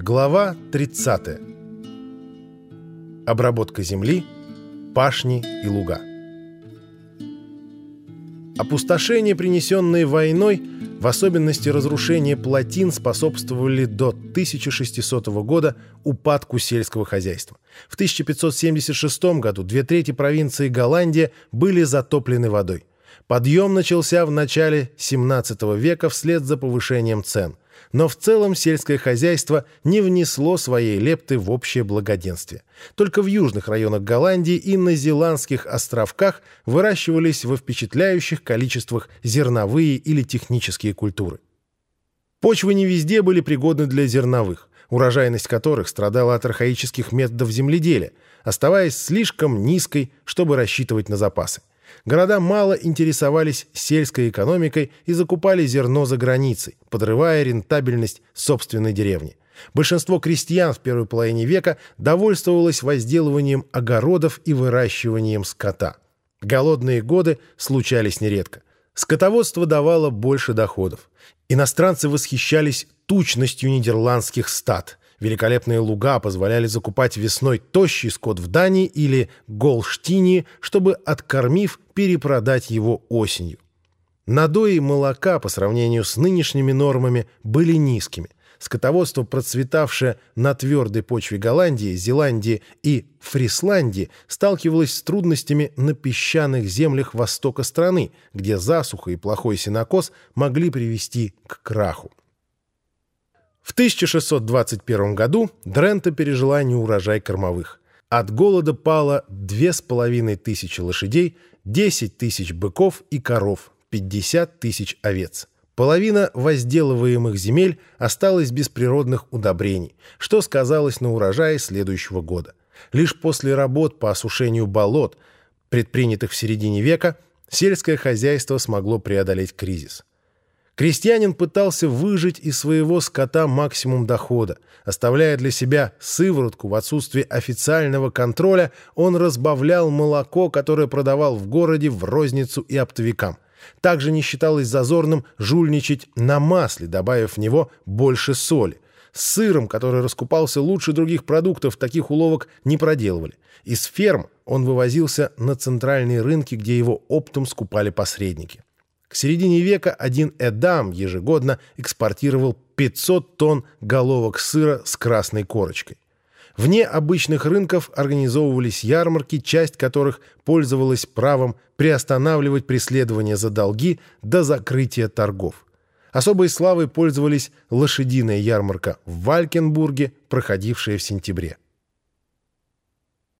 Глава 30. Обработка земли, пашни и луга. Опустошение, принесенное войной, в особенности разрушение плотин, способствовали до 1600 года упадку сельского хозяйства. В 1576 году две трети провинции Голландия были затоплены водой. Подъем начался в начале 17 века вслед за повышением цен. Но в целом сельское хозяйство не внесло своей лепты в общее благоденствие. Только в южных районах Голландии и на Зеландских островках выращивались во впечатляющих количествах зерновые или технические культуры. Почвы не везде были пригодны для зерновых, урожайность которых страдала от архаических методов земледелия, оставаясь слишком низкой, чтобы рассчитывать на запасы. Города мало интересовались сельской экономикой и закупали зерно за границей, подрывая рентабельность собственной деревни. Большинство крестьян в первой половине века довольствовалось возделыванием огородов и выращиванием скота. Голодные годы случались нередко. Скотоводство давало больше доходов. Иностранцы восхищались тучностью нидерландских стад – Великолепные луга позволяли закупать весной тощий скот в Дании или Голштинии, чтобы, откормив, перепродать его осенью. Надои молока по сравнению с нынешними нормами были низкими. Скотоводство, процветавшее на твердой почве Голландии, Зеландии и Фрисландии, сталкивалось с трудностями на песчаных землях востока страны, где засуха и плохой сенокос могли привести к краху. В 1621 году Дрента пережила неурожай кормовых. От голода пало 2500 лошадей, 10 тысяч быков и коров, 50 тысяч овец. Половина возделываемых земель осталась без природных удобрений, что сказалось на урожае следующего года. Лишь после работ по осушению болот, предпринятых в середине века, сельское хозяйство смогло преодолеть кризис. Крестьянин пытался выжить из своего скота максимум дохода. Оставляя для себя сыворотку в отсутствие официального контроля, он разбавлял молоко, которое продавал в городе в розницу и оптовикам. Также не считалось зазорным жульничать на масле, добавив в него больше соли. С сыром, который раскупался лучше других продуктов, таких уловок не проделывали. Из ферм он вывозился на центральные рынки, где его оптом скупали посредники. К середине века один Эдам ежегодно экспортировал 500 тонн головок сыра с красной корочкой. Вне обычных рынков организовывались ярмарки, часть которых пользовалась правом приостанавливать преследование за долги до закрытия торгов. Особой славой пользовались лошадиная ярмарка в Валькенбурге, проходившая в сентябре.